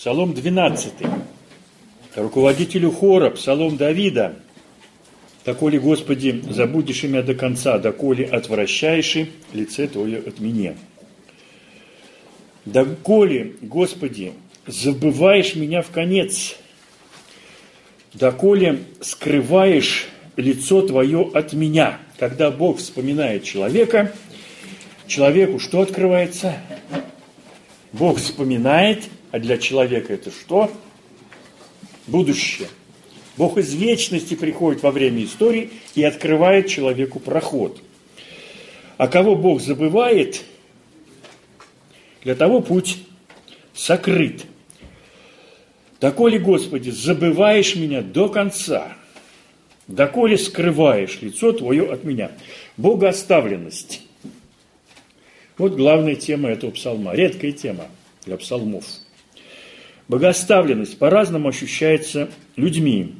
Псалом 12. Руководителю хора, Псалом Давида. «Доколе, Господи, забудешь имя до конца, доколе отвращаешь лице Твое от меня». «Доколе, Господи, забываешь меня в конец, доколе скрываешь лицо Твое от меня». Когда Бог вспоминает человека, человеку что открывается? Бог вспоминает, а для человека это что? Будущее. Бог из вечности приходит во время истории и открывает человеку проход. А кого Бог забывает, для того путь сокрыт. Доколе, Господи, забываешь меня до конца, доколе скрываешь лицо Твое от меня. Богооставленность. Вот главная тема этого псалма, редкая тема для псалмов. Богоставленность по-разному ощущается людьми.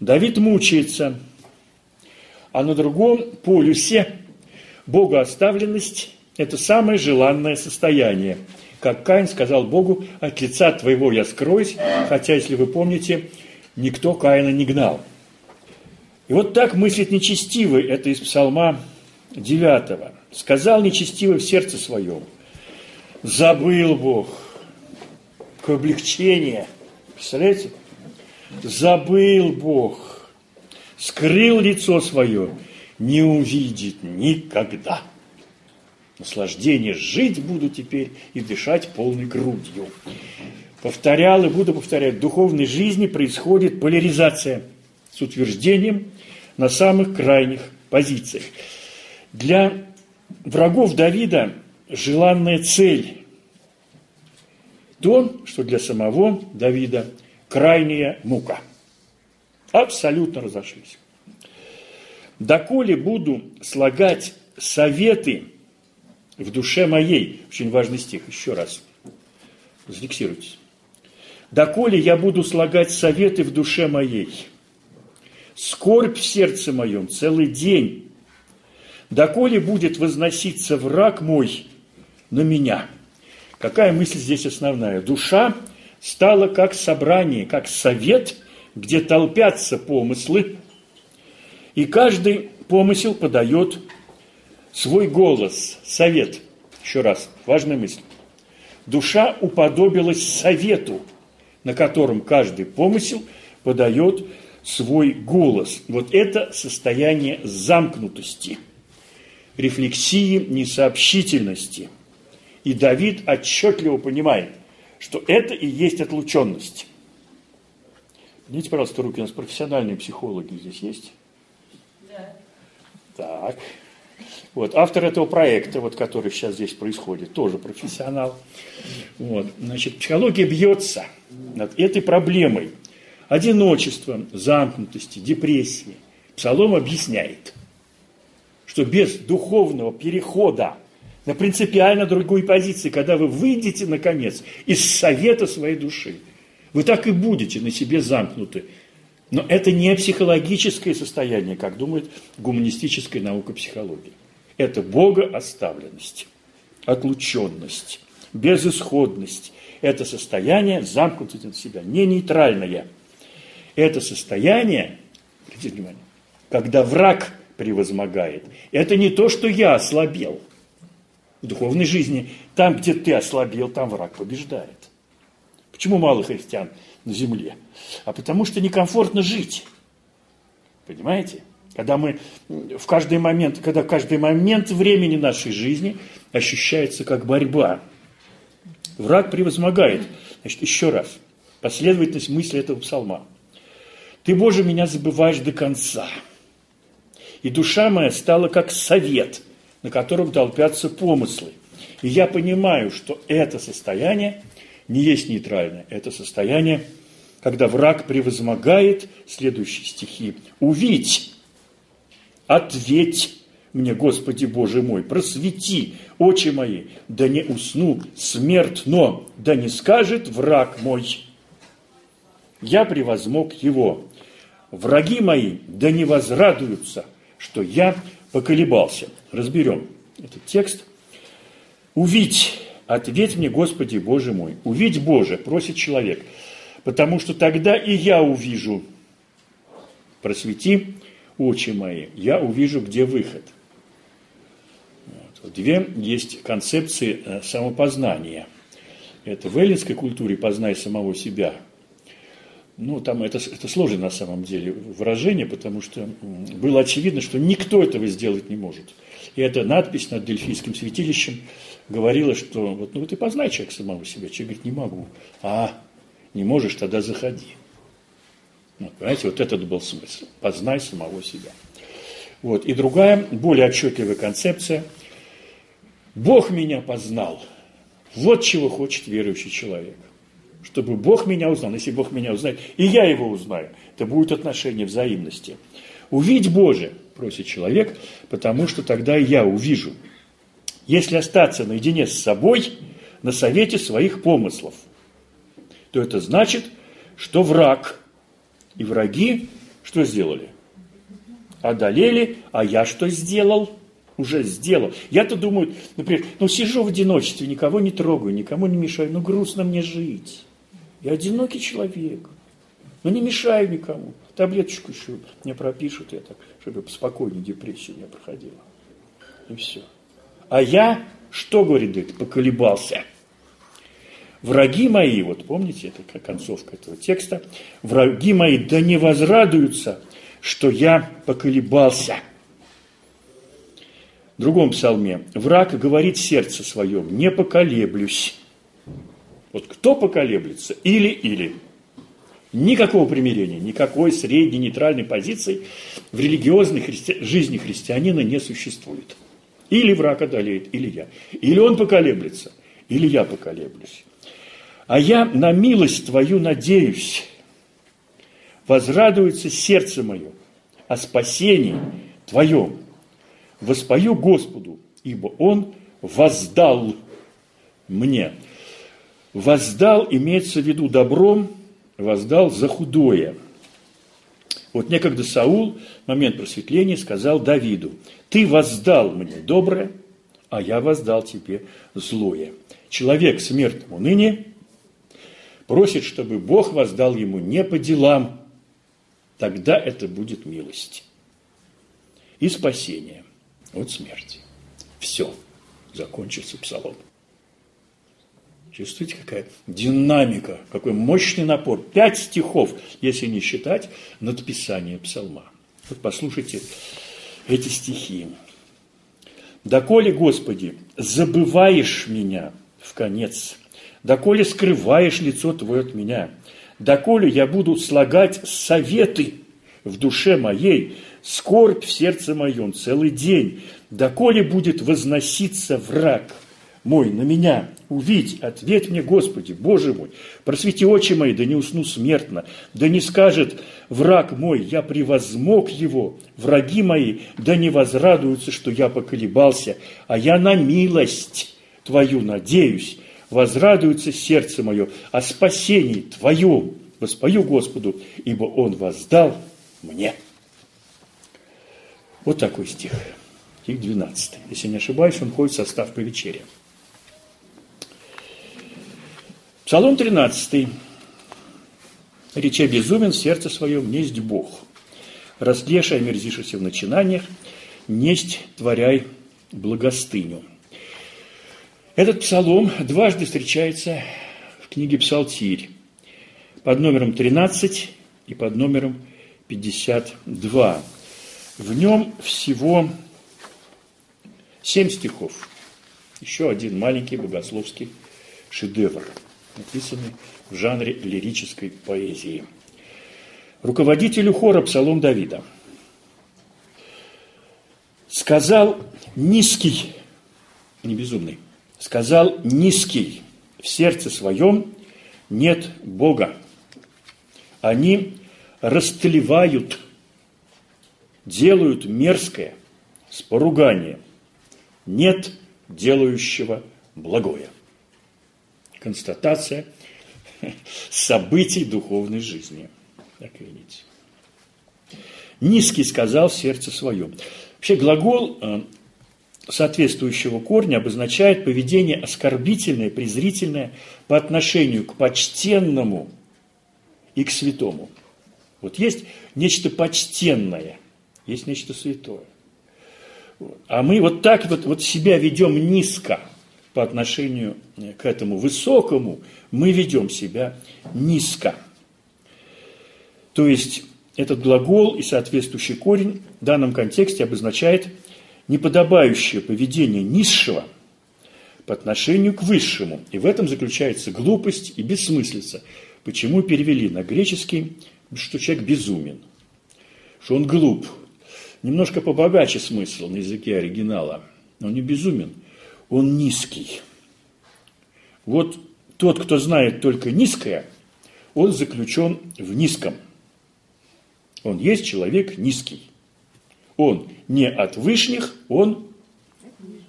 Давид мучается, а на другом полюсе богооставленность – это самое желанное состояние. Как Каин сказал Богу, от лица твоего я скроюсь, хотя, если вы помните, никто Каина не гнал. И вот так мыслит нечестивый, это из псалма 9 сказал нечестивый в сердце своем, забыл Бог, какое облегчение, представляете? Забыл Бог, скрыл лицо свое, не увидит никогда. Наслаждение жить буду теперь и дышать полной грудью. Повторял и буду повторять, в духовной жизни происходит поляризация с утверждением на самых крайних позициях. Для врагов Давида желанная цель. То, что для самого Давида крайняя мука. Абсолютно разошлись. Доколе буду слагать советы в душе моей, очень важный стих, еще раз, зафиксируйтесь. Доколе я буду слагать советы в душе моей, скорбь в сердце моем целый день, доколе будет возноситься враг мой на меня. Какая мысль здесь основная? Душа стала как собрание, как совет, где толпятся помыслы, и каждый помысел подает свой голос, совет. Еще раз, важная мысль. Душа уподобилась совету, на котором каждый помысел подает свой голос. Вот это состояние замкнутости – рефлексии, несообщительности. И Давид отчетливо понимает, что это и есть отлученность. Поднимите, пожалуйста, руки, у нас профессиональные психологи здесь есть? Да. Так. Вот, автор этого проекта, вот, который сейчас здесь происходит, тоже профессионал. Вот, значит, психология бьется над этой проблемой одиночества, замкнутости, депрессии. Псалом объясняет – что без духовного перехода на принципиально другую позицию, когда вы выйдете, наконец, из совета своей души, вы так и будете на себе замкнуты. Но это не психологическое состояние, как думает гуманистическая наука психологии. Это богооставленность, отлученность, безысходность. Это состояние замкнутости на себя, не нейтральное. Это состояние, обратите внимание, когда враг превозмогает. Это не то, что я ослабел. В духовной жизни, там, где ты ослабел, там враг побеждает. Почему мало христиан на земле? А потому что некомфортно жить. Понимаете? Когда мы в каждый момент, когда каждый момент времени нашей жизни ощущается как борьба. Враг превозмогает. Значит, еще раз. Последовательность мысли этого псалма. Ты, Боже, меня забываешь до конца – и душа моя стала как совет, на котором толпятся помыслы. И я понимаю, что это состояние не есть нейтральное. Это состояние, когда враг превозмогает, следующие стихи, «Увидь, ответь мне, Господи Боже мой, просвети очи мои, да не усну смертно, да не скажет враг мой, я превозмог его. Враги мои, да не возрадуются, что я поколебался. Разберем этот текст. Увидь, ответь мне, Господи Боже мой, увидь Боже, просит человек, потому что тогда и я увижу, просвети очи мои, я увижу, где выход. Вот. Две есть концепции э, самопознания. Это в эллинской культуре «познай самого себя», ну, там это, это сложно на самом деле выражение, потому что было очевидно, что никто этого сделать не может. И эта надпись над Дельфийским святилищем говорила, что вот, ну вот и познай человек самого себя. Человек говорит, не могу. А, не можешь, тогда заходи. Вот, понимаете, вот этот был смысл. Познай самого себя. Вот. И другая, более отчетливая концепция. Бог меня познал. Вот чего хочет верующий человек чтобы Бог меня узнал. Если Бог меня узнает, и я его узнаю, это будет отношение взаимности. Увидь Боже, просит человек, потому что тогда я увижу. Если остаться наедине с собой на совете своих помыслов, то это значит, что враг и враги что сделали? Одолели, а я что сделал? Уже сделал. Я-то думаю, например, ну сижу в одиночестве, никого не трогаю, никому не мешаю, ну грустно мне жить. Я одинокий человек. Но не мешаю никому. Таблеточку еще мне пропишут, так, чтобы спокойнее депрессию меня проходила. И все. А я, что, говорит Дед, поколебался. Враги мои, вот помните, это концовка этого текста, враги мои да не возрадуются, что я поколебался. В другом псалме, враг говорит сердце своем, не поколеблюсь. Вот кто поколеблется, или-или. Никакого примирения, никакой средней нейтральной позиции в религиозной христи... жизни христианина не существует. Или враг одолеет, или я. Или он поколеблется, или я поколеблюсь. А я на милость твою надеюсь. Возрадуется сердце мое о спасении твоем. Воспою Господу, ибо он воздал мне воздал, имеется в виду добром, воздал за худое. Вот некогда Саул, момент просветления, сказал Давиду, ты воздал мне доброе, а я воздал тебе злое. Человек смертному ныне просит, чтобы Бог воздал ему не по делам, тогда это будет милость и спасение от смерти. Все, закончился псалом. Чувствуете, какая динамика, какой мощный напор. Пять стихов, если не считать надписание псалма. Вот послушайте эти стихи. «Доколе, Господи, забываешь меня в конец, доколе скрываешь лицо Твое от меня, доколе я буду слагать советы в душе моей, скорбь в сердце моем целый день, доколе будет возноситься враг мой на меня, увидь, ответь мне, Господи, Боже мой, просвети очи мои, да не усну смертно, да не скажет враг мой, я превозмог его, враги мои, да не возрадуются, что я поколебался, а я на милость Твою надеюсь, возрадуется сердце мое о спасении Твоем, воспою Господу, ибо Он воздал мне. Вот такой стих. Стих 12. Если не ошибаюсь, он ходит в состав по Псалом 13. «Рече безумен сердце своем, несть Бог. Растлеша омерзишься в начинаниях, несть творяй благостыню». Этот псалом дважды встречается в книге «Псалтирь» под номером 13 и под номером 52. В нем всего семь стихов. Еще один маленький богословский шедевр – написанный в жанре лирической поэзии. Руководителю хора Псалом Давида сказал низкий, не безумный, сказал низкий, в сердце своем нет Бога. Они растлевают, делают мерзкое с поруганием. Нет делающего благое констатация событий духовной жизни. Так видите. Низкий сказал сердце своем. Вообще глагол э, соответствующего корня обозначает поведение оскорбительное, презрительное по отношению к почтенному и к святому. Вот есть нечто почтенное, есть нечто святое. А мы вот так вот, вот себя ведем низко по отношению к этому высокому, мы ведем себя низко. То есть этот глагол и соответствующий корень в данном контексте обозначает неподобающее поведение низшего по отношению к высшему. И в этом заключается глупость и бессмыслица. Почему перевели на греческий, что человек безумен, что он глуп. Немножко побогаче смысл на языке оригинала. Но не безумен, он низкий. Вот тот, кто знает только низкое, он заключен в низком. Он есть человек низкий. Он не от вышних, он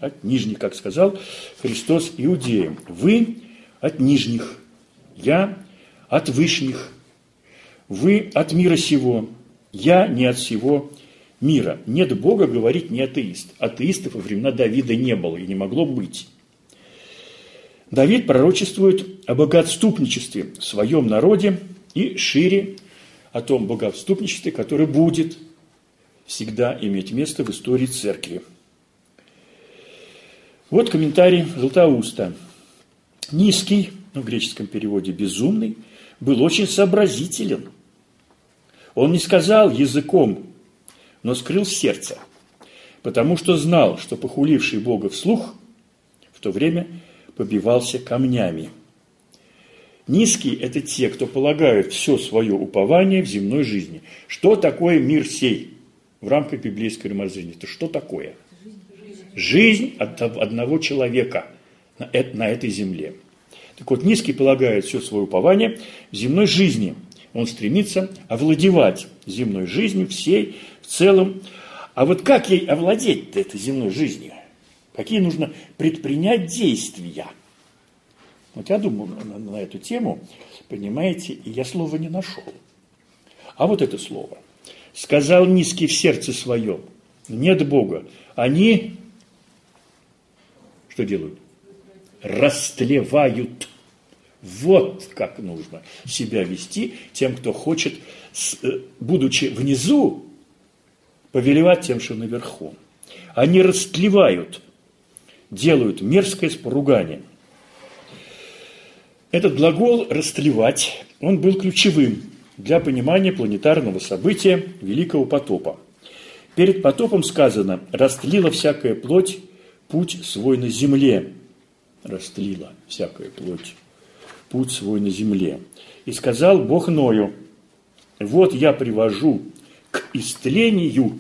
от нижних, как сказал Христос иудеям. Вы от нижних, я от вышних. Вы от мира сего, я не от всего мира. Нет Бога, говорит не атеист. Атеистов во времена Давида не было и не могло быть. Давид пророчествует о богоотступничестве в своем народе и шире о том богоотступничестве, которое будет всегда иметь место в истории церкви. Вот комментарий Златоуста. Низкий, ну, в греческом переводе безумный, был очень сообразителен. Он не сказал языком, но скрыл сердце, потому что знал, что похуливший Бога вслух в то время побивался камнями. Низкие – это те, кто полагают все свое упование в земной жизни. Что такое мир сей в рамках библейской мировоззрения? Это что такое? Жизнь от одного человека на этой земле. Так вот, низкий полагает все свое упование в земной жизни. Он стремится овладевать земной жизнью всей целом. А вот как ей овладеть этой земной жизнью? Какие нужно предпринять действия? Вот я думал на, на эту тему, понимаете, и я слова не нашел. А вот это слово. Сказал низкий в сердце своем, нет Бога. Они что делают? Растлевают. Вот как нужно себя вести тем, кто хочет, э, будучи внизу, повелевать тем, что наверху. Они растлевают, делают мерзкое с поруганием. Этот глагол «растлевать», он был ключевым для понимания планетарного события Великого потопа. Перед потопом сказано «растлила всякая плоть путь свой на земле». Растлила всякая плоть путь свой на земле. И сказал Бог Ною, вот я привожу к истлению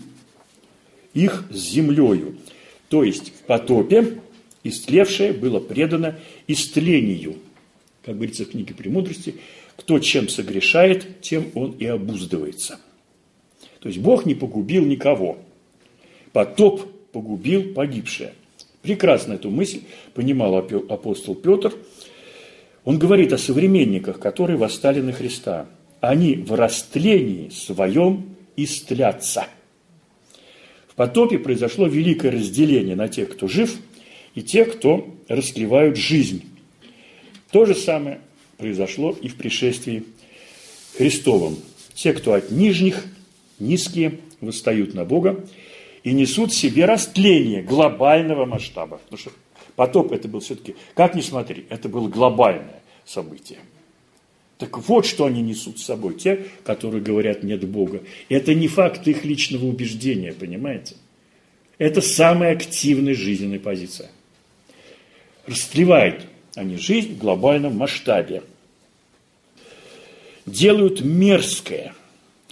их с землею. То есть в потопе истлевшее было предано истлению. Как говорится в книге «Премудрости», кто чем согрешает, тем он и обуздывается. То есть Бог не погубил никого. Потоп погубил погибшее. Прекрасно эту мысль понимал апостол Петр. Он говорит о современниках, которые восстали на Христа. Они в растлении своем истлятся. В потопе произошло великое разделение на тех, кто жив, и тех, кто растлевают жизнь. То же самое произошло и в пришествии Христовом. Те, кто от нижних, низкие, восстают на Бога и несут в себе растление глобального масштаба. Потому что потоп это был все-таки, как ни смотри, это было глобальное событие. Так вот, что они несут с собой, те, которые говорят «нет Бога». Это не факт их личного убеждения, понимаете? Это самая активная жизненная позиция. Растлевает они жизнь в глобальном масштабе. Делают мерзкое.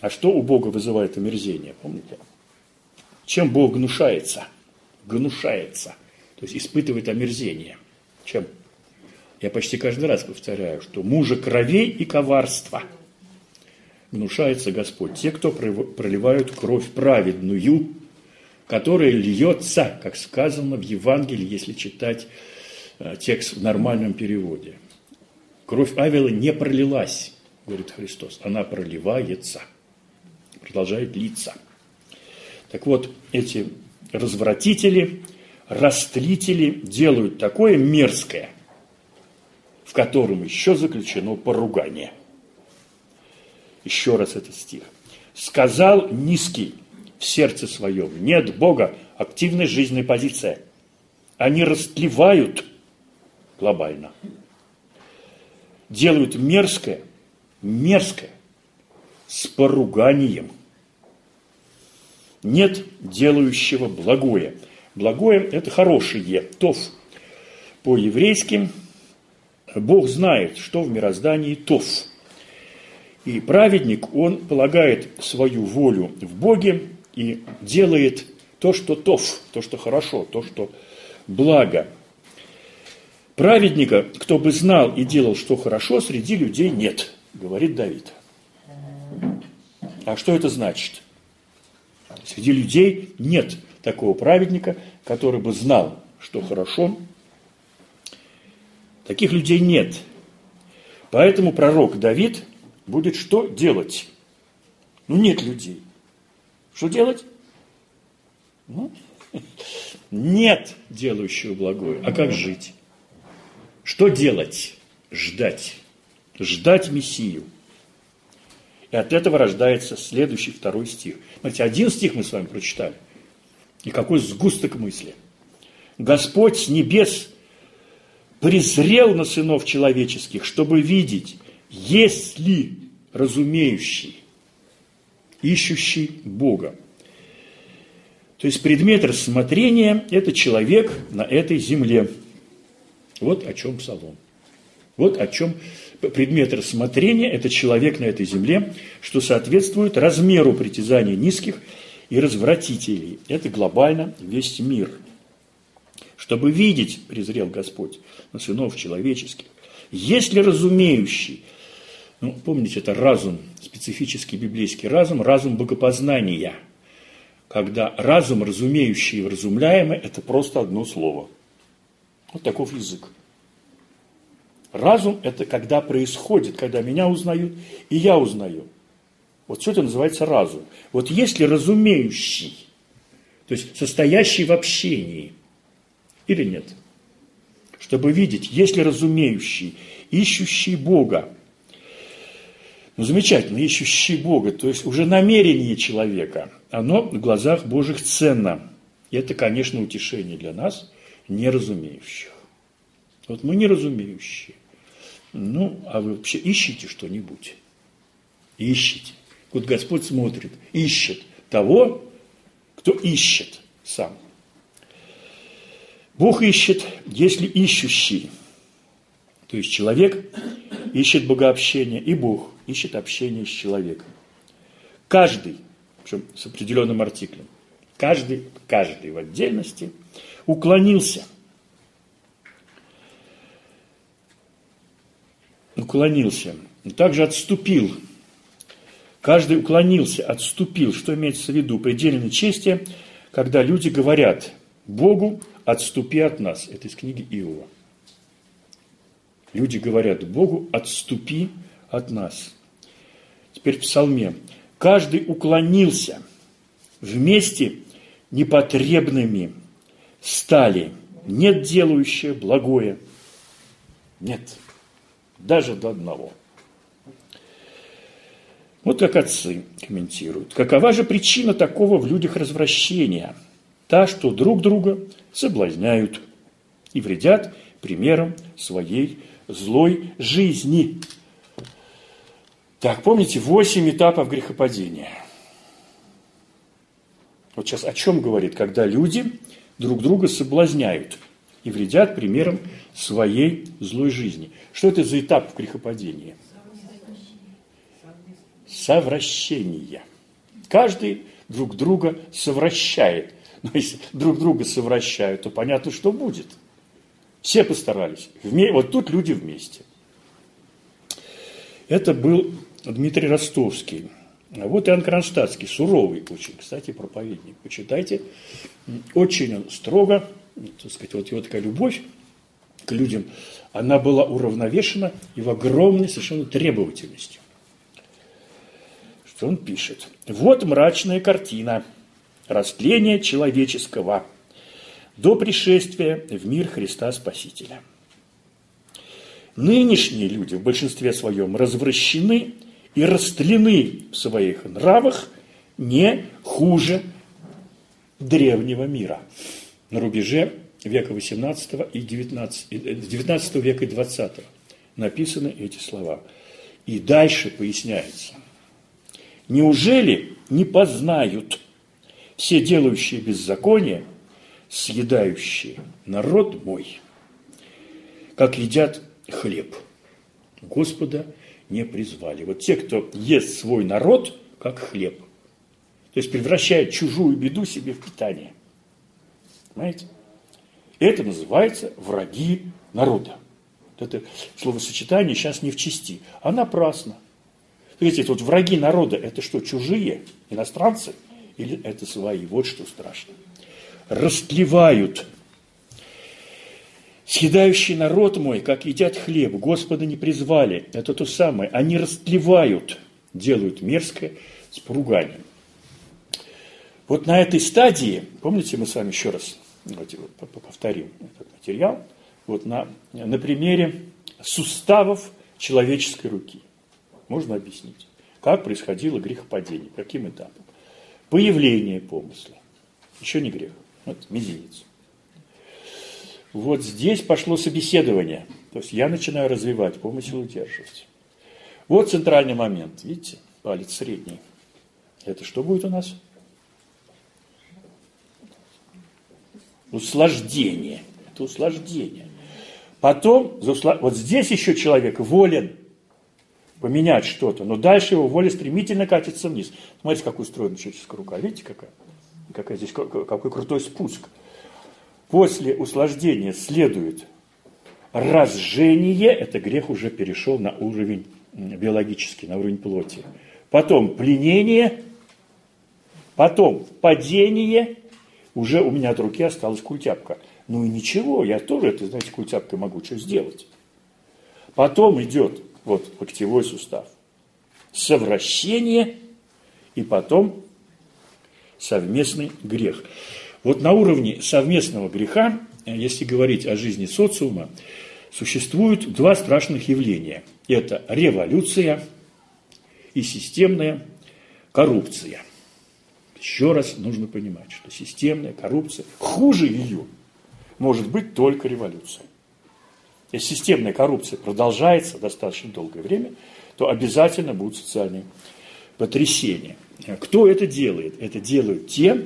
А что у Бога вызывает омерзение, помните? Чем Бог гнушается? Гнушается. То есть испытывает омерзение. Чем? Я почти каждый раз повторяю, что мужа кровей и коварства гнушается Господь. Те, кто проливают кровь праведную, которая льется, как сказано в Евангелии, если читать Э, текст в нормальном переводе. Кровь Авела не пролилась, говорит Христос, она проливается, продолжает литься. Так вот, эти развратители, растлители делают такое мерзкое, в котором еще заключено поругание. Еще раз этот стих. «Сказал низкий в сердце своем, нет Бога, активная жизненная позиция. Они растлевают глобально, делают мерзкое, мерзкое, с поруганием. Нет делающего благое. Благое – это хорошее, тов. По-еврейски Бог знает, что в мироздании тов. И праведник, он полагает свою волю в Боге и делает то, что тов, то, что хорошо, то, что благо – Праведника, кто бы знал и делал, что хорошо, среди людей нет, говорит Давид. А что это значит? Среди людей нет такого праведника, который бы знал, что хорошо. Таких людей нет. Поэтому пророк Давид будет что делать? Ну, нет людей. Что делать? Ну, нет делающего благое. А как жить? Что делать? Ждать. Ждать Мессию. И от этого рождается следующий второй стих. Смотрите, один стих мы с вами прочитали. И какой сгусток мысли. Господь с небес презрел на сынов человеческих, чтобы видеть, есть ли разумеющий, ищущий Бога. То есть предмет рассмотрения – это человек на этой земле – вот о чем псалом. Вот о чем предмет рассмотрения – это человек на этой земле, что соответствует размеру притязаний низких и развратителей. Это глобально весь мир. Чтобы видеть, презрел Господь, на сынов человеческих, если разумеющий, ну, помните, это разум, специфический библейский разум, разум богопознания, когда разум, разумеющий и вразумляемый, это просто одно слово – вот таков язык. Разум – это когда происходит, когда меня узнают, и я узнаю. Вот что это называется разум. Вот если разумеющий, то есть состоящий в общении, или нет? Чтобы видеть, если разумеющий, ищущий Бога, ну, замечательно, ищущий Бога, то есть уже намерение человека, оно в глазах Божьих ценно. И это, конечно, утешение для нас – неразумеющих. Вот мы неразумеющие. Ну, а вы вообще ищете что-нибудь? Ищите. Вот Господь смотрит, ищет того, кто ищет сам. Бог ищет, если ищущий. То есть человек ищет богообщение, и Бог ищет общение с человеком. Каждый, причем с определенным артиклем, каждый, каждый в отдельности – уклонился. Уклонился. Также отступил. Каждый уклонился, отступил. Что имеется в виду? Предельной чести, когда люди говорят Богу, отступи от нас. Это из книги Иова. Люди говорят Богу, отступи от нас. Теперь в псалме. Каждый уклонился вместе непотребными стали нет делающее благое. Нет. Даже до одного. Вот как отцы комментируют. Какова же причина такого в людях развращения? Та, что друг друга соблазняют и вредят примером своей злой жизни. Так, помните, восемь этапов грехопадения. Вот сейчас о чем говорит, когда люди друг друга соблазняют и вредят примером своей злой жизни. Что это за этап в грехопадении? Совращение. Каждый друг друга совращает. Но если друг друга совращают, то понятно, что будет. Все постарались. Вот тут люди вместе. Это был Дмитрий Ростовский. А вот Иоанн Кронштадтский, суровый очень, кстати, проповедник. Почитайте, очень он строго, так сказать, вот его такая любовь к людям, она была уравновешена и в огромной совершенно требовательности. Что он пишет? Вот мрачная картина растления человеческого. до пришествия в мир Христа Спасителя. Нынешние люди в большинстве своем развращены и растлены в своих нравах не хуже древнего мира на рубеже века 18 и 19, 19 века и 20 написаны эти слова. И дальше поясняется. Неужели не познают все делающие беззаконие, съедающие народ мой, как едят хлеб? Господа не призвали. Вот те, кто ест свой народ, как хлеб. То есть превращает чужую беду себе в питание. Понимаете? Это называется враги народа. Это словосочетание сейчас не в чести, а напрасно. Видите, вот враги народа, это что, чужие, иностранцы? Или это свои? Вот что страшно. Растлевают. Съедающий народ мой, как едят хлеб, Господа не призвали. Это то самое. Они растлевают, делают мерзкое с поруганием. Вот на этой стадии, помните, мы с вами еще раз давайте повторим этот материал, вот на, на примере суставов человеческой руки. Можно объяснить, как происходило грехопадение, каким этапом. Появление помысла. Еще не грех. Вот мизинец. Вот здесь пошло собеседование. То есть я начинаю развивать, помысел удерживать. Вот центральный момент. Видите, палец средний. Это что будет у нас? Услаждение. Это услаждение. Потом, вот здесь еще человек волен поменять что-то, но дальше его воля стремительно катится вниз. Смотрите, как устроена человеческая рука. Видите, какая? Какая здесь, какой крутой спуск. После услаждения следует разжение, это грех уже перешел на уровень биологический, на уровень плоти. Потом пленение, потом падение, уже у меня от руки осталась культяпка. Ну и ничего, я тоже это, знаете, культяпкой могу что сделать. Потом идет вот локтевой сустав, совращение и потом совместный грех. Вот на уровне совместного греха, если говорить о жизни социума, существуют два страшных явления. Это революция и системная коррупция – еще раз нужно понимать, что системная коррупция, хуже ее может быть только революция. Если системная коррупция продолжается достаточно долгое время, то обязательно будут социальные потрясения. Кто это делает? Это делают те,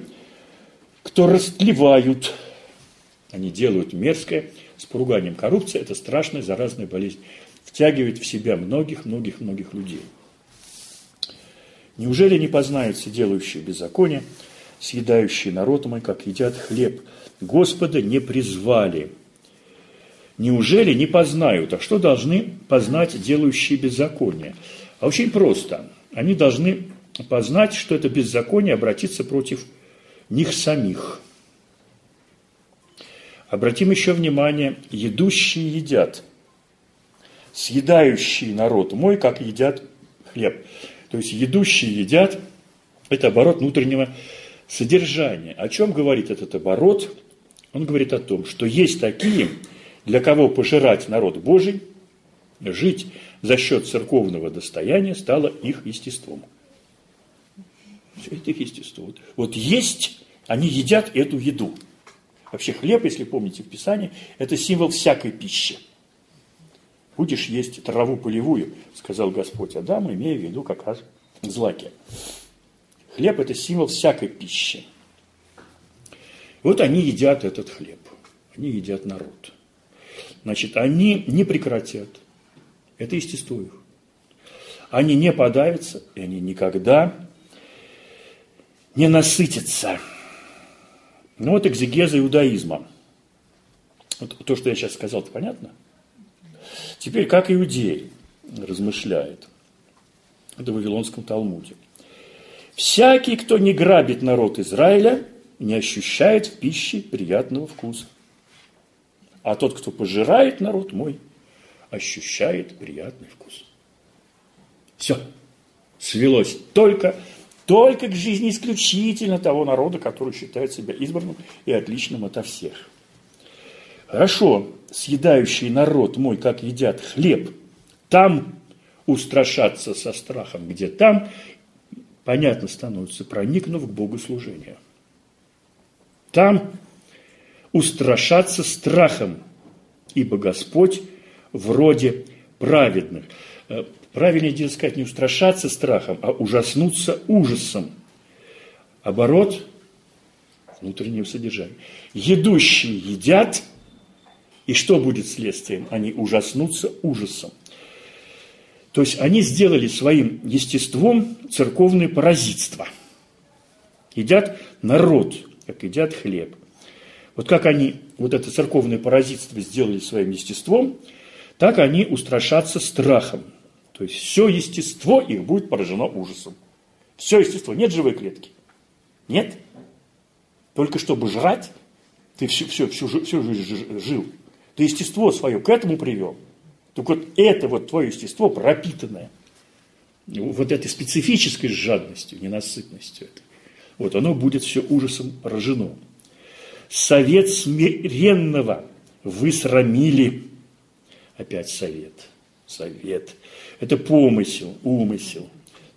кто растлевают. Они делают мерзкое с поруганием. Коррупция – это страшная заразная болезнь. Втягивает в себя многих-многих-многих людей. Неужели не познают все делающие беззаконие, съедающие народ мой, как едят хлеб? Господа не призвали. Неужели не познают? А что должны познать делающие беззаконие? А очень просто. Они должны познать, что это беззаконие обратится против них самих. Обратим еще внимание, едущие едят, съедающие народ мой, как едят хлеб. То есть едущие едят, это оборот внутреннего содержания. О чем говорит этот оборот? Он говорит о том, что есть такие, для кого пожирать народ Божий, жить за счет церковного достояния стало их естеством. Все это их естество. Вот есть, они едят эту еду. Вообще хлеб, если помните в Писании, это символ всякой пищи. Будешь есть траву полевую, сказал Господь Адаму, имея в виду как раз злаки. Хлеб – это символ всякой пищи. Вот они едят этот хлеб, они едят народ. Значит, они не прекратят. Это естество их. Они не подавятся, и они никогда не насытятся. Ну вот экзегеза иудаизма. Вот то, что я сейчас сказал, понятно? Теперь, как иудей размышляет, это в Вавилонском Талмуде. Всякий, кто не грабит народ Израиля, не ощущает в пище приятного вкуса. А тот, кто пожирает народ мой, ощущает приятный вкус. Все. Свелось только только к жизни исключительно того народа, который считает себя избранным и отличным ото всех. Хорошо, съедающий народ мой, как едят хлеб, там устрашаться со страхом, где там, понятно становится, проникнув к богослужению. Там устрашаться страхом, ибо Господь вроде праведных. Э, правильнее дело сказать, не устрашаться страхом, а ужаснуться ужасом. Оборот внутреннего содержания. Едущие едят, и что будет следствием? Они ужаснутся ужасом. То есть они сделали своим естеством церковное паразитство. Едят народ, как едят хлеб. Вот как они вот это церковное паразитство сделали своим естеством, так они устрашатся страхом. То есть все естество их будет поражено ужасом. Все естество. Нет живой клетки? Нет? Только чтобы жрать, ты всю, всю, всю, всю жизнь жил. Ты естество свое к этому привел. Так вот это вот твое естество пропитанное вот этой специфической жадностью, ненасытностью. Вот оно будет все ужасом поражено. Совет смиренного вы срамили. Опять совет. Совет. Это помысел, умысел.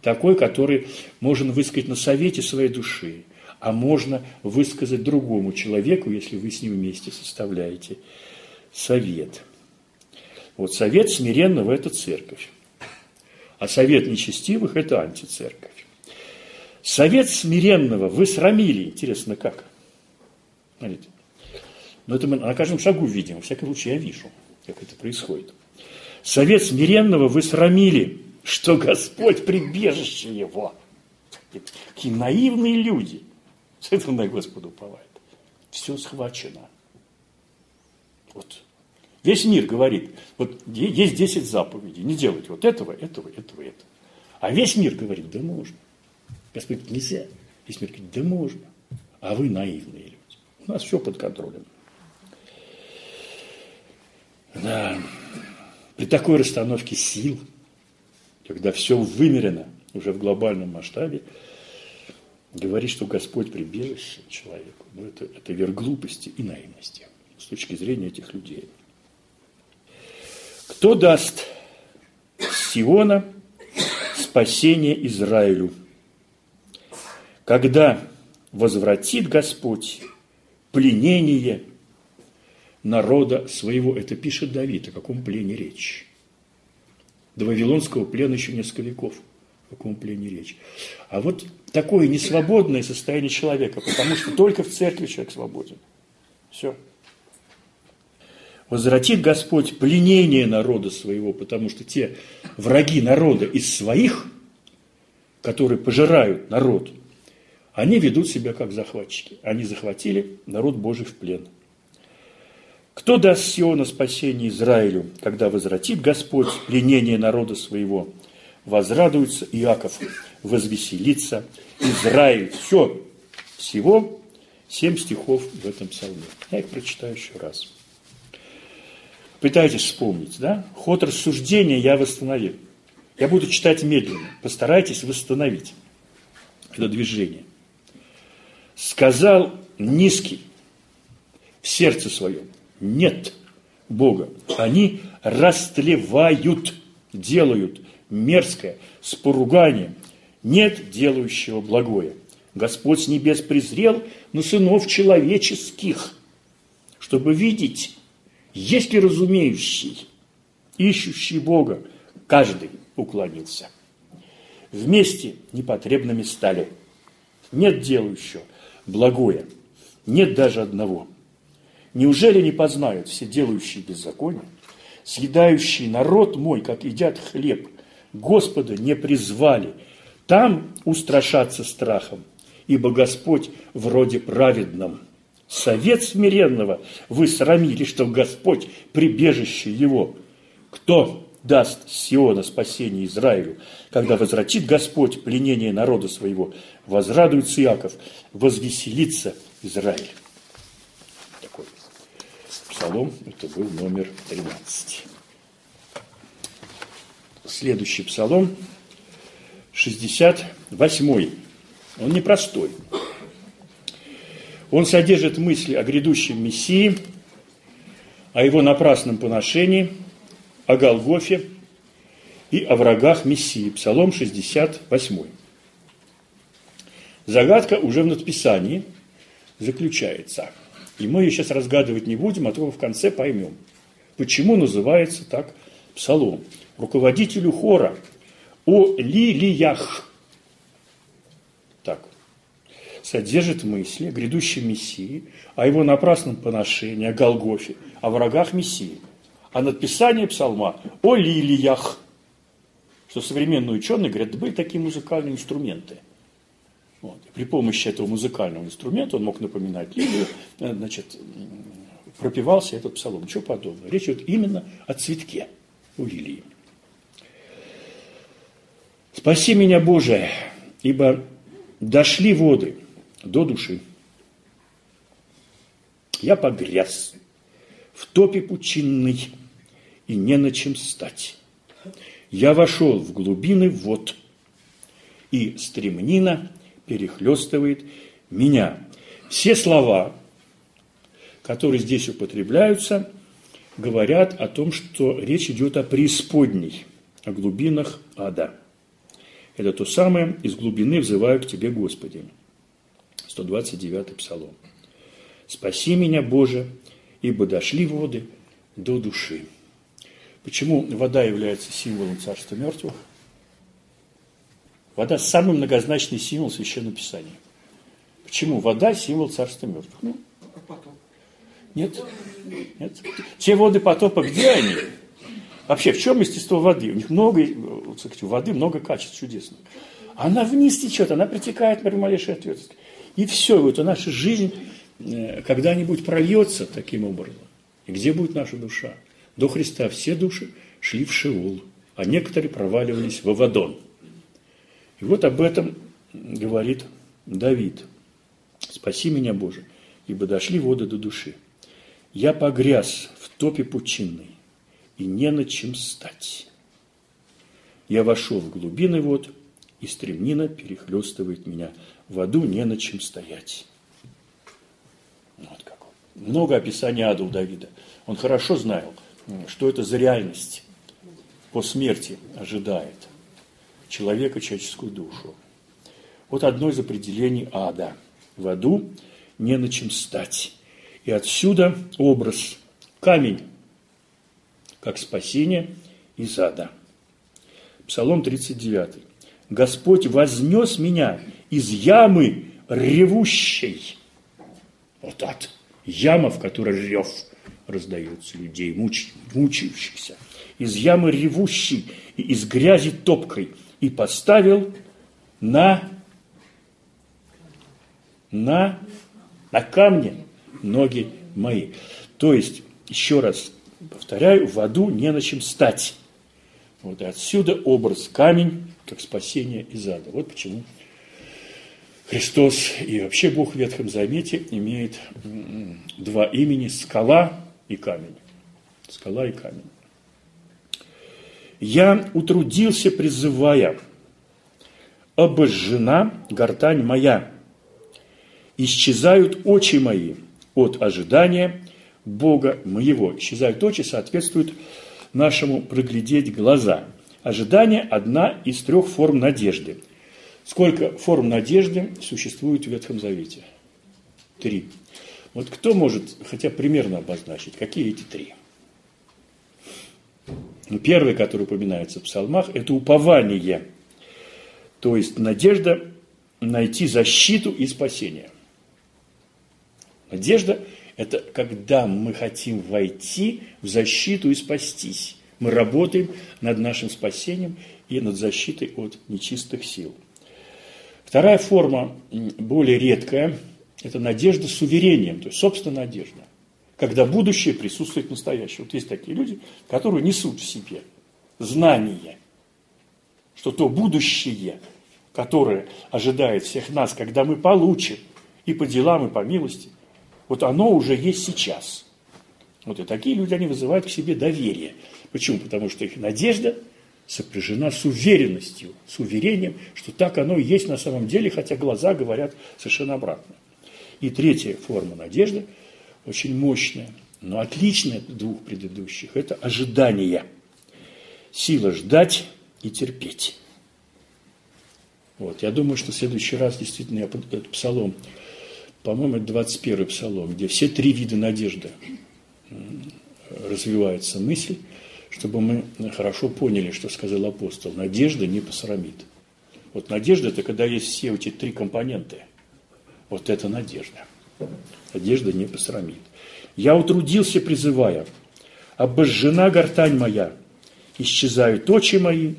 Такой, который можно высказать на совете своей души, а можно высказать другому человеку, если вы с ним вместе составляете совет. Вот совет смиренного – это церковь. А совет нечестивых – это антицерковь. Совет смиренного вы срамили. Интересно, как? Смотрите. Но это мы на каждом шагу видим. Во всяком случае, я вижу, как это происходит. Совет смиренного вы срамили, что Господь прибежище его. Какие наивные люди. С этого на Господу уповает. Все схвачено. Вот. Весь мир говорит, вот есть 10 заповедей, не делайте вот этого, этого, этого, этого. А весь мир говорит, да можно. Господь, нельзя. Весь мир говорит, да можно. А вы наивные люди. У нас все под контролем. Да. При такой расстановке сил, когда все вымерено уже в глобальном масштабе, говорить, что Господь прибежище человеку, ну, это, это верх глупости и наивности с точки зрения этих людей. Кто даст Сиона спасение Израилю? Когда возвратит Господь пленение народа своего. Это пишет Давид. О каком плене речь? До Вавилонского плена еще несколько веков. О каком плене речь? А вот такое несвободное состояние человека, потому что только в церкви человек свободен. Все возвратит Господь пленение народа своего, потому что те враги народа из своих, которые пожирают народ, они ведут себя как захватчики. Они захватили народ Божий в плен. Кто даст Сиона спасение Израилю, когда возвратит Господь пленение народа своего? Возрадуется Иаков, возвеселится Израиль. Все, всего семь стихов в этом псалме. Я их прочитаю еще раз. Пытайтесь вспомнить, да? Ход рассуждения я восстановил. Я буду читать медленно. Постарайтесь восстановить это движение. Сказал низкий в сердце своем, нет Бога. Они растлевают, делают мерзкое, с поруганием. Нет делающего благое. Господь с небес презрел на сынов человеческих, чтобы видеть есть ли разумеющий, ищущий Бога, каждый уклонился. Вместе непотребными стали. Нет делающего, благое, нет даже одного. Неужели не познают все делающие беззаконие, съедающий народ мой, как едят хлеб, Господа не призвали, там устрашаться страхом, ибо Господь вроде праведном – совет смиренного вы срамили, что Господь прибежище его. Кто даст Сиона спасение Израилю, когда возвратит Господь пленение народа своего, возрадуется Иаков, возвеселится Израиль. Такой псалом, это был номер 13. Следующий псалом, 68 Он непростой. Он содержит мысли о грядущем Мессии, о его напрасном поношении, о Голгофе и о врагах Мессии. Псалом 68. Загадка уже в надписании заключается. И мы ее сейчас разгадывать не будем, а только в конце поймем, почему называется так псалом. Руководителю хора о лилиях. Так. Содержит мысли о грядущем Мессии, о его напрасном поношении, о Голгофе, о врагах Мессии. А надписание псалма о лилиях. Что современные ученые говорят, да были такие музыкальные инструменты. Вот. При помощи этого музыкального инструмента он мог напоминать лилию, э, значит, пропивался этот псалом. Ничего подобного. Речь идет именно о цветке у лилии. Спаси меня, Боже, ибо дошли воды до души. Я погряз в топе пучинный и не на чем стать. Я вошел в глубины вод, и стремнина перехлестывает меня. Все слова, которые здесь употребляются, говорят о том, что речь идет о преисподней, о глубинах ада. Это то самое «из глубины взываю к Тебе, Господи». 129 Псалом. «Спаси меня, Боже, ибо дошли воды до души». Почему вода является символом Царства Мертвых? Вода – самый многозначный символ Священного Писания. Почему вода – символ Царства Мертвых? Ну, нет, нет. Те воды потопа, где они? Вообще, в чем естество воды? У них много, у воды много качеств чудесных. Она вниз течет, она притекает при малейшей ответственности. И все, вот наша жизнь когда-нибудь прольется таким образом. И где будет наша душа? До Христа все души шли в Шеул, а некоторые проваливались в Авадон. И вот об этом говорит Давид. «Спаси меня, Боже, ибо дошли воды до души. Я погряз в топе пучинной, и не на чем стать. Я вошел в глубины вод, и стремнина перехлестывает меня. В аду не на чем стоять. Много описаний ада у Давида. Он хорошо знал, что это за реальность по смерти ожидает человека, человеческую душу. Вот одно из определений ада. В аду не на чем стать. И отсюда образ камень как спасение из ада. Псалом 39. Господь вознес меня из ямы ревущей. Вот ад. Яма, в которой рев раздается людей, муч, мучающихся. Из ямы ревущей и из грязи топкой. И поставил на, на, на камне ноги мои. То есть, еще раз повторяю, в аду не на чем стать. Вот отсюда образ камень, как спасение из ада. Вот почему Христос и вообще Бог в Ветхом Завете имеет два имени – скала и камень. Скала и камень. Я утрудился, призывая, обожжена гортань моя, исчезают очи мои от ожидания Бога моего. Исчезают очи, соответствуют нашему проглядеть глаза. Ожидание – одна из трех форм надежды. Сколько форм надежды существует в Ветхом Завете? Три. Вот кто может хотя примерно обозначить, какие эти три? Ну, первый, который упоминается в псалмах, это упование. То есть надежда найти защиту и спасение. Надежда это когда мы хотим войти в защиту и спастись. Мы работаем над нашим спасением и над защитой от нечистых сил. Вторая форма, более редкая, это надежда с уверением, то есть собственная надежда. Когда будущее присутствует в настоящем. Вот есть такие люди, которые несут в себе знание, что то будущее, которое ожидает всех нас, когда мы получим и по делам, и по милости, вот оно уже есть сейчас. Вот и такие люди, они вызывают к себе доверие. Почему? Потому что их надежда сопряжена с уверенностью, с уверением, что так оно и есть на самом деле, хотя глаза говорят совершенно обратно. И третья форма надежды, очень мощная, но отличная от двух предыдущих, это ожидание. Сила ждать и терпеть. Вот, я думаю, что в следующий раз действительно я этот псалом, по-моему, это 21 псалом, где все три вида надежды развивается мысль, чтобы мы хорошо поняли, что сказал апостол. Надежда не посрамит. Вот надежда – это когда есть все эти три компоненты. Вот это надежда. Надежда не посрамит. Я утрудился, призывая, обожжена гортань моя, исчезают очи мои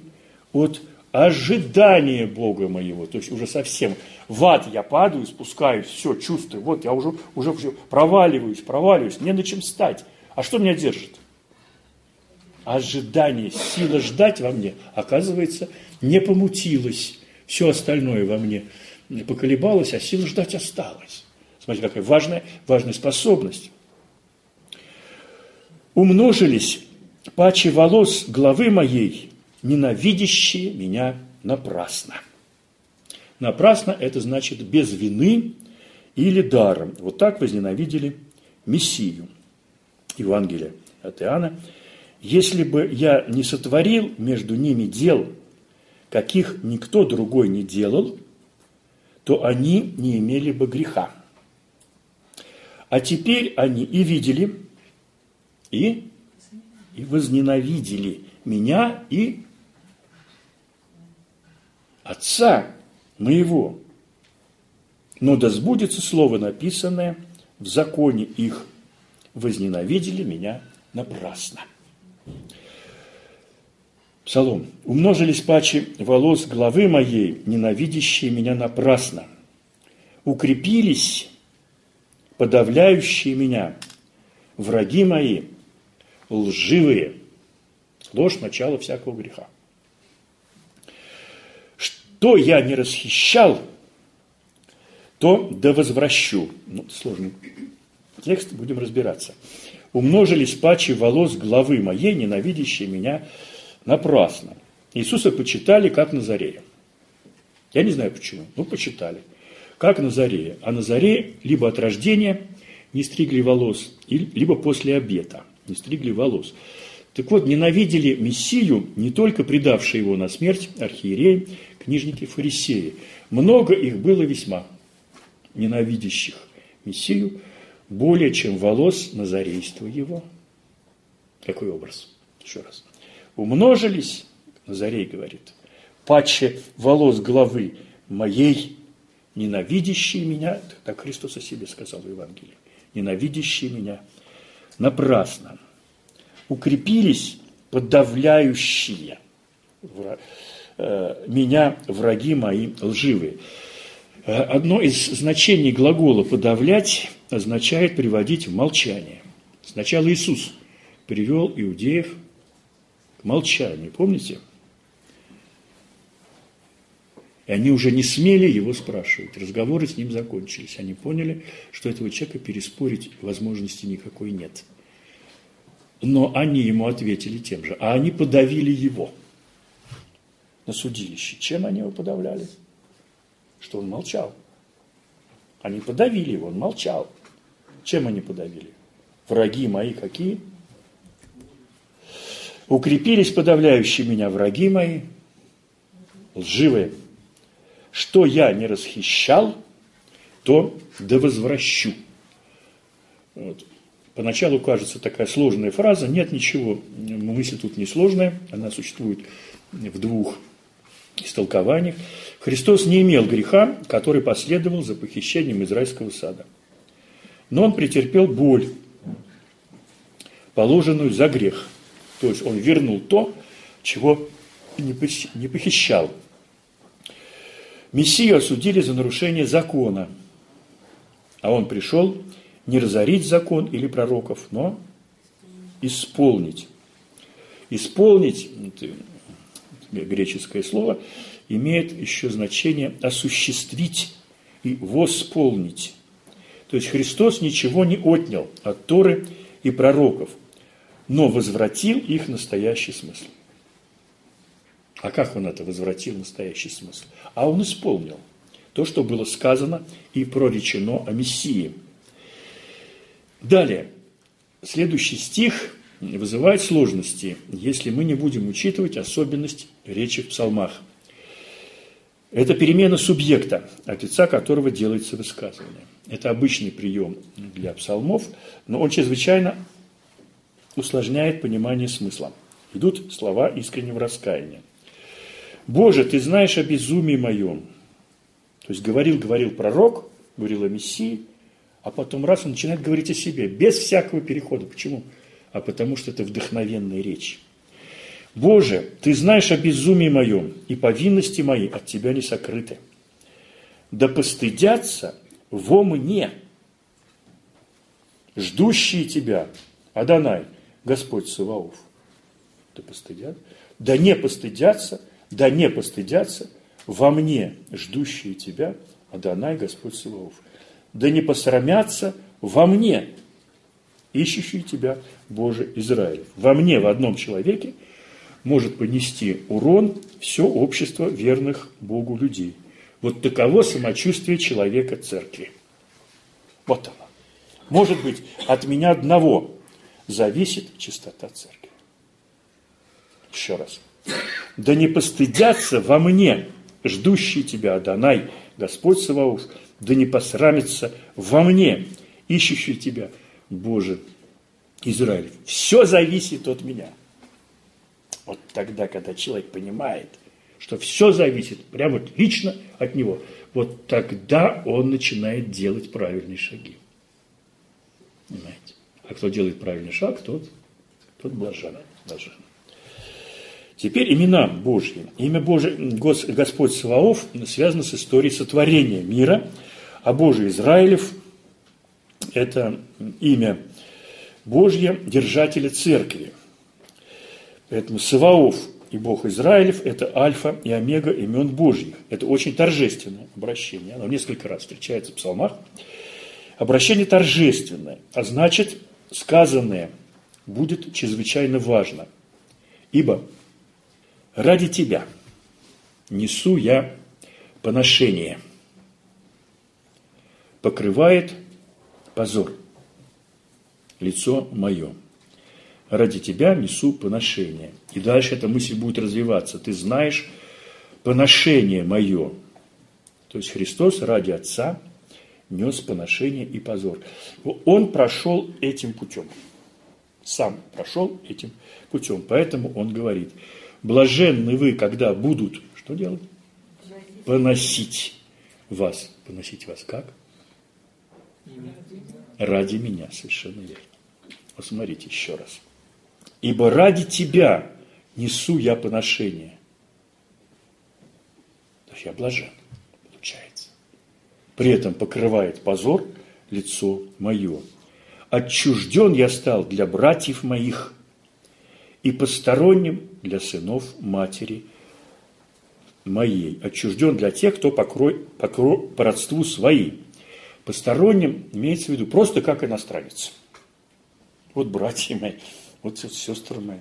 от ожидания Бога моего. То есть уже совсем в ад я падаю, спускаюсь, все, чувствую, вот я уже, уже проваливаюсь, проваливаюсь, не на чем стать. А что меня держит? Ожидание, сила ждать во мне, оказывается, не помутилась. Все остальное во мне поколебалось, а сила ждать осталась. Смотрите, какая важная, важная способность. Умножились пачи волос главы моей, ненавидящие меня напрасно. Напрасно – это значит без вины или даром. Вот так возненавидели Мессию. Евангелие от Иоанна. «Если бы я не сотворил между ними дел, каких никто другой не делал, то они не имели бы греха. А теперь они и видели, и, и возненавидели меня и Отца моего. Но да сбудется слово написанное в законе их. Возненавидели меня напрасно. Псалом. «Умножились пачи волос главы моей, ненавидящие меня напрасно. Укрепились подавляющие меня, враги мои, лживые». Ложь – начало всякого греха. Что я не расхищал, то да возвращу. Ну, сложный текст, будем разбираться. Умножились пачи волос главы моей, ненавидящие меня Напрасно. Иисуса почитали как Назарея. Я не знаю почему, но почитали. Как Назарея. А Назарея либо от рождения не стригли волос, либо после обета не стригли волос. Так вот, ненавидели Мессию не только предавшие его на смерть архиереи, книжники, фарисеи. Много их было весьма ненавидящих Мессию, более чем волос назарейства его. Какой образ? Еще раз умножились, Назарей говорит, паче волос головы моей, ненавидящие меня, так Христос о себе сказал в Евангелии, ненавидящие меня напрасно, укрепились подавляющие э, меня враги мои лживые. Э, одно из значений глагола «подавлять» означает приводить в молчание. Сначала Иисус привел иудеев к молчанию, помните? И они уже не смели его спрашивать. Разговоры с ним закончились. Они поняли, что этого человека переспорить возможности никакой нет. Но они ему ответили тем же. А они подавили его на судилище. Чем они его подавляли? Что он молчал. Они подавили его, он молчал. Чем они подавили? Враги мои какие? Укрепились подавляющие меня враги мои, лживые. Что я не расхищал, то да возвращу. Вот. Поначалу кажется такая сложная фраза. Нет ничего, мысль тут не сложная, она существует в двух истолкованиях. Христос не имел греха, который последовал за похищением израильского сада. Но он претерпел боль, положенную за грех – то есть он вернул то, чего не похищал. Мессию осудили за нарушение закона, а он пришел не разорить закон или пророков, но исполнить. Исполнить, это греческое слово, имеет еще значение осуществить и восполнить. То есть Христос ничего не отнял от Торы и пророков – но возвратил их настоящий смысл. А как он это возвратил настоящий смысл? А он исполнил то, что было сказано и проречено о Мессии. Далее, следующий стих вызывает сложности, если мы не будем учитывать особенность речи в псалмах. Это перемена субъекта, от лица которого делается высказывание. Это обычный прием для псалмов, но он чрезвычайно усложняет понимание смысла. Идут слова искреннего раскаяния. «Боже, ты знаешь о безумии моем». То есть говорил, говорил пророк, говорил о Мессии, а потом раз он начинает говорить о себе, без всякого перехода. Почему? А потому что это вдохновенная речь. Боже, ты знаешь о безумии моем, и повинности мои от тебя не сокрыты. Да постыдятся во мне, ждущие тебя, Адонай, Господь Саваоф. Да постыдят? Да не постыдятся, да не постыдятся во мне, ждущие тебя, Адонай, Господь Саваоф. Да не посрамятся во мне, ищущие тебя, Боже Израиль. Во мне, в одном человеке, может понести урон все общество верных Богу людей. Вот таково самочувствие человека церкви. Вот оно. Может быть, от меня одного зависит чистота церкви. Еще раз. Да не постыдятся во мне, ждущие тебя, Адонай, Господь Саваоф, да не посрамится во мне, ищущий тебя, Боже, Израиль. Все зависит от меня. Вот тогда, когда человек понимает, что все зависит прямо лично от него, вот тогда он начинает делать правильные шаги. Понимаете? А кто делает правильный шаг, тот, тот блажен. блажен. Теперь имена Божьи. Имя Божие, Господь Саваоф связано с историей сотворения мира, а Божий Израилев – это имя Божье, держателя церкви. Поэтому Саваоф и Бог Израилев – это альфа и омега имен Божьих. Это очень торжественное обращение. Оно несколько раз встречается в псалмах. Обращение торжественное, а значит, сказанное будет чрезвычайно важно. Ибо ради тебя несу я поношение. Покрывает позор лицо мое. Ради тебя несу поношение. И дальше эта мысль будет развиваться. Ты знаешь поношение мое. То есть Христос ради Отца нес поношение и позор. Он прошел этим путем. Сам прошел этим путем. Поэтому он говорит, блаженны вы, когда будут, что делать? Поносить вас. Поносить вас как? Ради меня, совершенно верно. Посмотрите еще раз. Ибо ради тебя несу я поношение. То есть я блажен, получается. При этом покрывает позор лицо мое. Отчужден я стал для братьев моих и посторонним для сынов матери моей. Отчужден для тех, кто покрой, покрой, по родству свои. Посторонним имеется в виду просто как иностранец. Вот братья мои, вот, сестры мои,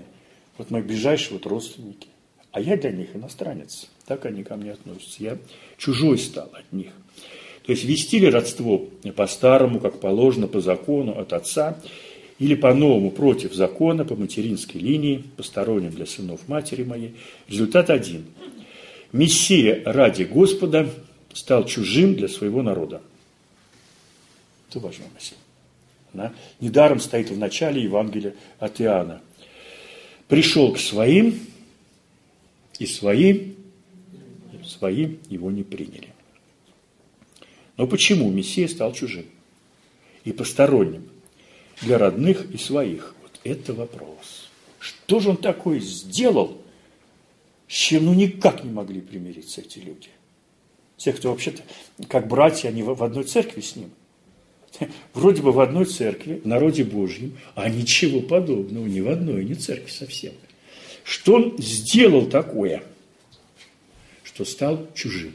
вот мои ближайшие вот родственники. А я для них иностранец. Так они ко мне относятся. Я чужой стал от них. То есть вести ли родство по-старому, как положено, по закону от отца, или по-новому против закона, по материнской линии, посторонним для сынов матери моей. Результат один. Мессия ради Господа стал чужим для своего народа. Это важная мысль. Она недаром стоит в начале Евангелия от Иоанна. Пришел к своим, и свои, свои его не приняли. Но почему Мессия стал чужим и посторонним для родных и своих? Вот это вопрос. Что же он такое сделал, с чем ну никак не могли примириться эти люди? Те, кто вообще-то, как братья, они в одной церкви с ним. Вроде бы в одной церкви, в народе Божьем, а ничего подобного ни в одной, ни церкви совсем. Что он сделал такое, что стал чужим?